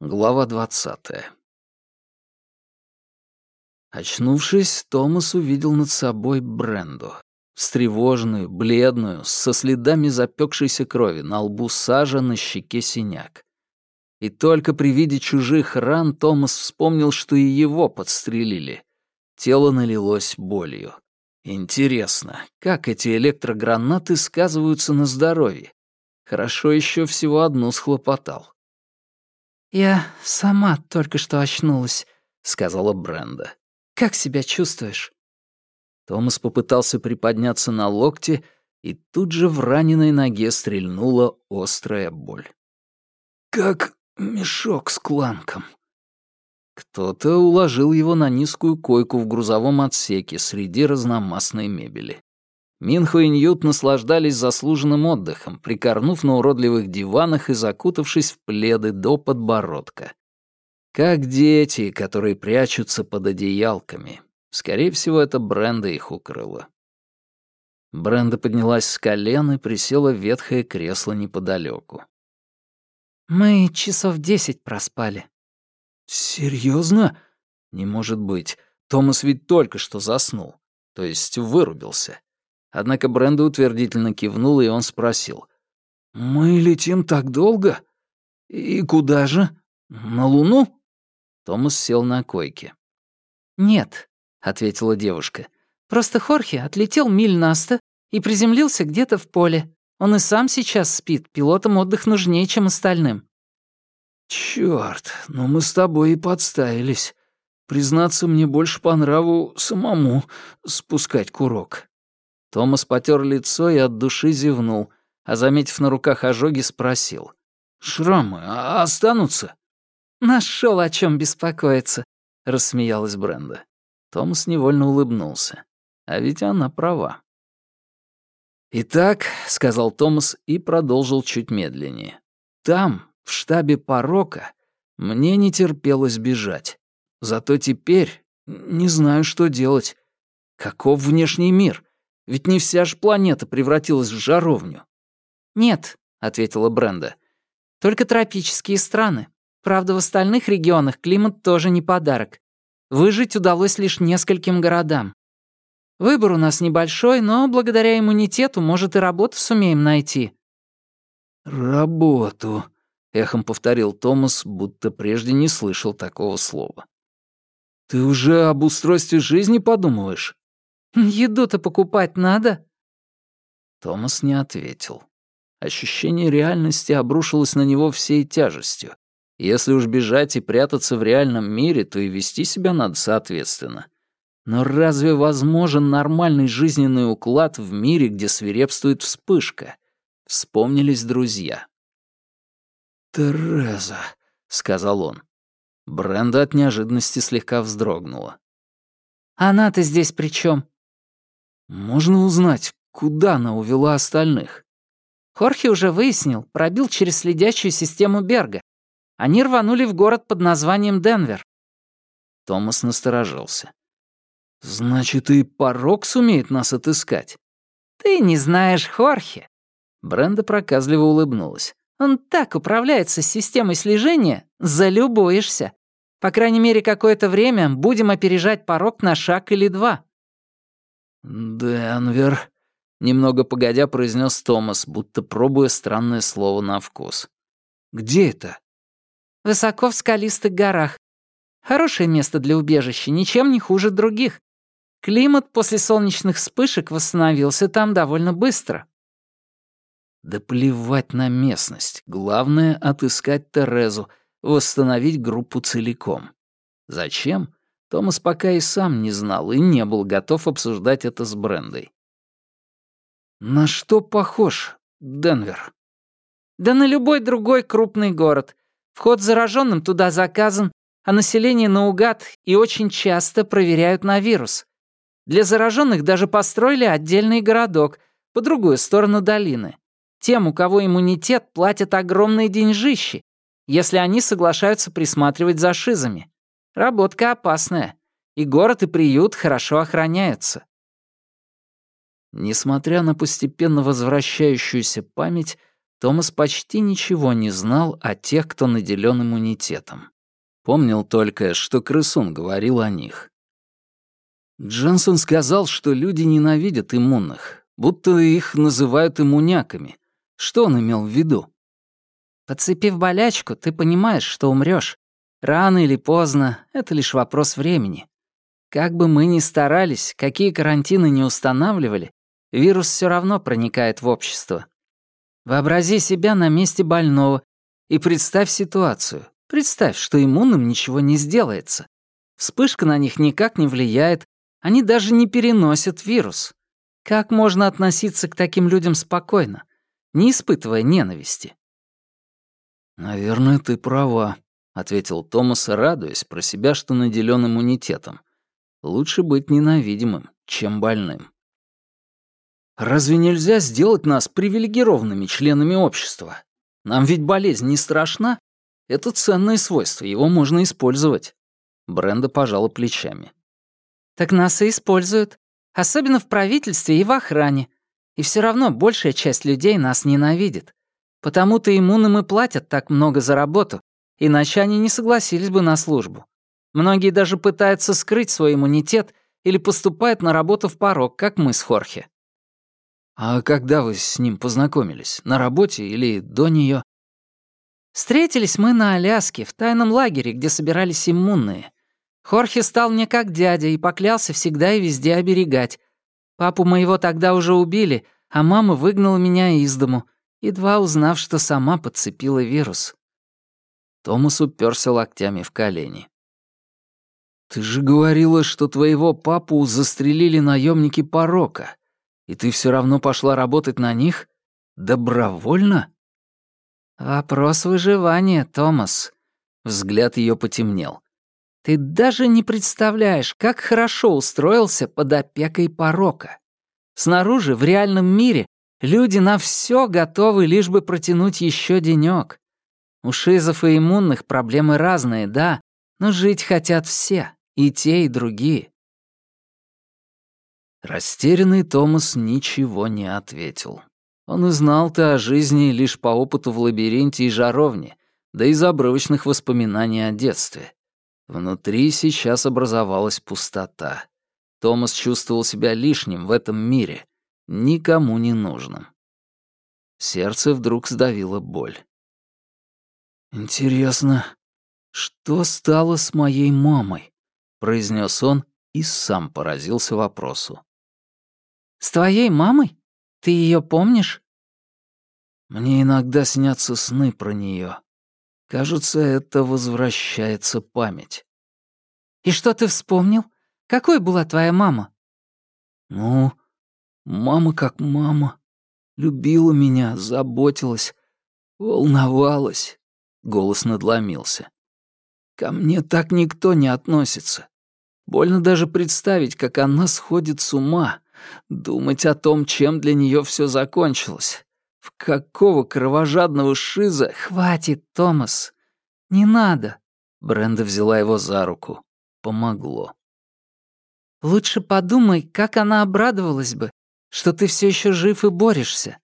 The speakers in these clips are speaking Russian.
Глава двадцатая. Очнувшись, Томас увидел над собой Бренду. Встревоженную, бледную, со следами запекшейся крови, на лбу сажа, на щеке синяк. И только при виде чужих ран Томас вспомнил, что и его подстрелили. Тело налилось болью. Интересно, как эти электрогранаты сказываются на здоровье? Хорошо еще всего одну схлопотал. «Я сама только что очнулась», — сказала Бренда. «Как себя чувствуешь?» Томас попытался приподняться на локте, и тут же в раненой ноге стрельнула острая боль. «Как мешок с кланком». Кто-то уложил его на низкую койку в грузовом отсеке среди разномастной мебели. Минхо и Ньют наслаждались заслуженным отдыхом, прикорнув на уродливых диванах и закутавшись в пледы до подбородка. Как дети, которые прячутся под одеялками. Скорее всего, это Бренда их укрыла. Бренда поднялась с колен и присела в ветхое кресло неподалеку. «Мы часов десять проспали». «Серьезно? Не может быть. Томас ведь только что заснул. То есть вырубился. Однако Бренда утвердительно кивнула, и он спросил. «Мы летим так долго? И куда же? На Луну?» Томас сел на койке. «Нет», — ответила девушка. «Просто Хорхе отлетел миль на сто и приземлился где-то в поле. Он и сам сейчас спит, пилотам отдых нужнее, чем остальным». «Чёрт, ну мы с тобой и подставились. Признаться, мне больше по нраву самому спускать курок». Томас потер лицо и от души зевнул, а, заметив на руках ожоги, спросил. «Шрамы а останутся?» «Нашёл о чем беспокоиться», — рассмеялась Бренда. Томас невольно улыбнулся. А ведь она права. «Итак», — сказал Томас и продолжил чуть медленнее. «Там, в штабе порока, мне не терпелось бежать. Зато теперь не знаю, что делать. Каков внешний мир? Ведь не вся же планета превратилась в жаровню. «Нет», — ответила Бренда. «Только тропические страны. Правда, в остальных регионах климат тоже не подарок. Выжить удалось лишь нескольким городам. Выбор у нас небольшой, но благодаря иммунитету, может, и работу сумеем найти». «Работу», — эхом повторил Томас, будто прежде не слышал такого слова. «Ты уже об устройстве жизни подумываешь?» Еду-то покупать надо?» Томас не ответил. Ощущение реальности обрушилось на него всей тяжестью. Если уж бежать и прятаться в реальном мире, то и вести себя надо соответственно. Но разве возможен нормальный жизненный уклад в мире, где свирепствует вспышка? Вспомнились друзья. «Тереза», — сказал он. Бренда от неожиданности слегка вздрогнула. «Она-то здесь при чем? Можно узнать, куда она увела остальных? Хорхе уже выяснил, пробил через следящую систему Берга. Они рванули в город под названием Денвер. Томас насторожился. «Значит, и порог сумеет нас отыскать?» «Ты не знаешь Хорхе». Бренда проказливо улыбнулась. «Он так управляется с системой слежения, залюбуешься. По крайней мере, какое-то время будем опережать порог на шаг или два». «Денвер», — немного погодя произнес Томас, будто пробуя странное слово на вкус. «Где это?» «Высоко в скалистых горах. Хорошее место для убежища, ничем не хуже других. Климат после солнечных вспышек восстановился там довольно быстро». «Да плевать на местность. Главное — отыскать Терезу, восстановить группу целиком. Зачем? Томас пока и сам не знал и не был готов обсуждать это с Брендой. «На что похож Денвер?» «Да на любой другой крупный город. Вход зараженным туда заказан, а население наугад и очень часто проверяют на вирус. Для зараженных даже построили отдельный городок по другую сторону долины. Тем, у кого иммунитет, платят огромные деньжищи, если они соглашаются присматривать за шизами. Работка опасная, и город и приют хорошо охраняются. Несмотря на постепенно возвращающуюся память, Томас почти ничего не знал о тех, кто наделен иммунитетом. Помнил только, что крысун говорил о них. Джонсон сказал, что люди ненавидят иммунных, будто их называют иммуняками. Что он имел в виду? Подцепив болячку, ты понимаешь, что умрёшь. Рано или поздно — это лишь вопрос времени. Как бы мы ни старались, какие карантины не устанавливали, вирус всё равно проникает в общество. Вообрази себя на месте больного и представь ситуацию. Представь, что иммунным ничего не сделается. Вспышка на них никак не влияет, они даже не переносят вирус. Как можно относиться к таким людям спокойно, не испытывая ненависти? «Наверное, ты права», — ответил Томас, радуясь про себя, что наделен иммунитетом. «Лучше быть ненавидимым, чем больным». «Разве нельзя сделать нас привилегированными членами общества? Нам ведь болезнь не страшна. Это ценное свойство, его можно использовать». Бренда пожала плечами. Так нас и используют. Особенно в правительстве и в охране. И все равно большая часть людей нас ненавидит. Потому-то иммунным и платят так много за работу, иначе они не согласились бы на службу. Многие даже пытаются скрыть свой иммунитет или поступают на работу в порог, как мы с Хорхе. «А когда вы с ним познакомились? На работе или до нее? Встретились мы на Аляске, в тайном лагере, где собирались иммунные. Хорхе стал мне как дядя и поклялся всегда и везде оберегать. Папу моего тогда уже убили, а мама выгнала меня из дому, едва узнав, что сама подцепила вирус. Томас уперся локтями в колени. «Ты же говорила, что твоего папу застрелили наемники порока, и ты все равно пошла работать на них? Добровольно?» «Вопрос выживания, Томас». Взгляд ее потемнел. Ты даже не представляешь, как хорошо устроился под опекой порока. Снаружи, в реальном мире, люди на все готовы, лишь бы протянуть еще денек. У шизов и иммунных проблемы разные, да, но жить хотят все, и те, и другие. Растерянный Томас ничего не ответил. Он и знал-то о жизни лишь по опыту в лабиринте и жаровне, да из обрывочных воспоминаний о детстве. Внутри сейчас образовалась пустота. Томас чувствовал себя лишним в этом мире, никому не нужным. Сердце вдруг сдавило боль. «Интересно, что стало с моей мамой?» — произнес он и сам поразился вопросу. «С твоей мамой? Ты ее помнишь?» «Мне иногда снятся сны про нее. Кажется, это возвращается память. «И что ты вспомнил? Какой была твоя мама?» «Ну, мама как мама. Любила меня, заботилась, волновалась». Голос надломился. «Ко мне так никто не относится. Больно даже представить, как она сходит с ума, думать о том, чем для нее все закончилось. В какого кровожадного шиза... Хватит, Томас. Не надо. Бренда взяла его за руку. Помогло. Лучше подумай, как она обрадовалась бы, что ты все еще жив и борешься.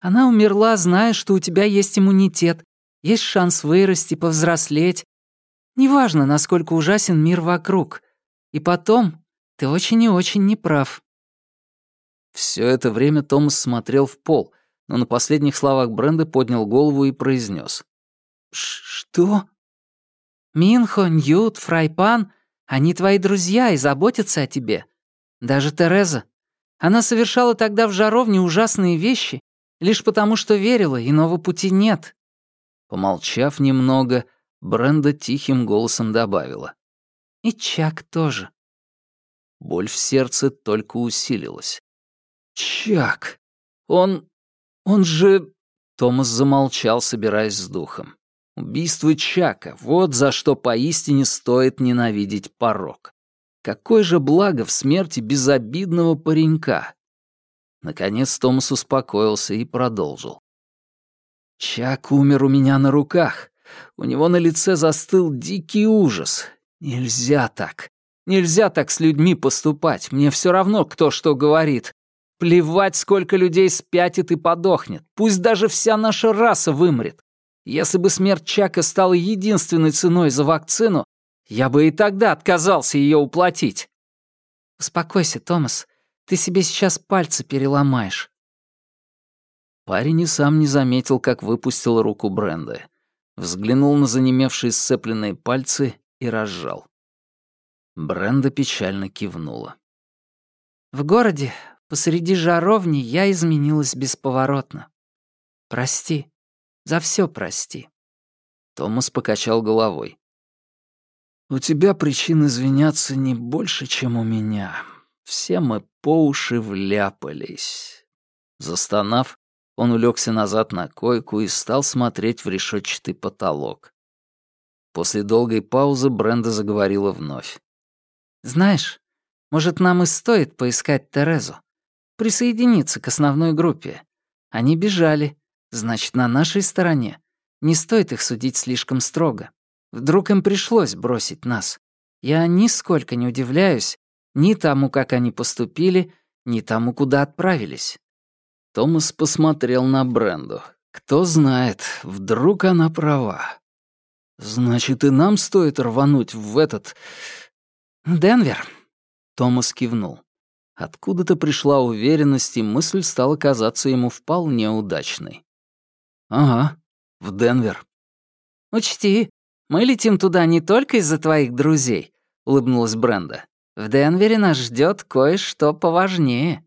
Она умерла, зная, что у тебя есть иммунитет, есть шанс вырасти, повзрослеть. Неважно, насколько ужасен мир вокруг. И потом, ты очень и очень неправ. Все это время Томас смотрел в пол, но на последних словах Бренда поднял голову и произнес: «Что?» «Минхо, Ньют, Фрайпан — они твои друзья и заботятся о тебе. Даже Тереза. Она совершала тогда в жаровне ужасные вещи, лишь потому что верила, иного пути нет». Помолчав немного, Бренда тихим голосом добавила. «И Чак тоже». Боль в сердце только усилилась. «Чак! Он... Он же...» Томас замолчал, собираясь с духом. Убийство Чака — вот за что поистине стоит ненавидеть порог. Какое же благо в смерти безобидного паренька. Наконец Томас успокоился и продолжил. Чак умер у меня на руках. У него на лице застыл дикий ужас. Нельзя так. Нельзя так с людьми поступать. Мне все равно, кто что говорит. Плевать, сколько людей спятит и подохнет. Пусть даже вся наша раса вымрет. Если бы смерть Чака стала единственной ценой за вакцину, я бы и тогда отказался ее уплатить. Успокойся, Томас. Ты себе сейчас пальцы переломаешь. Парень и сам не заметил, как выпустил руку Бренда. Взглянул на занемевшие сцепленные пальцы и разжал. Бренда печально кивнула. «В городе, посреди жаровни, я изменилась бесповоротно. Прости. За все прости». Томас покачал головой. «У тебя причин извиняться не больше, чем у меня. Все мы по уши вляпались». Застонав, он улегся назад на койку и стал смотреть в решетчатый потолок. После долгой паузы Бренда заговорила вновь. «Знаешь, может, нам и стоит поискать Терезу? Присоединиться к основной группе. Они бежали, значит, на нашей стороне. Не стоит их судить слишком строго. Вдруг им пришлось бросить нас. Я нисколько не удивляюсь ни тому, как они поступили, ни тому, куда отправились. Томас посмотрел на Бренду. Кто знает, вдруг она права. Значит, и нам стоит рвануть в этот... Денвер. Томас кивнул. Откуда-то пришла уверенность, и мысль стала казаться ему вполне удачной. «Ага, в Денвер». «Учти, мы летим туда не только из-за твоих друзей», — улыбнулась Бренда. «В Денвере нас ждет кое-что поважнее».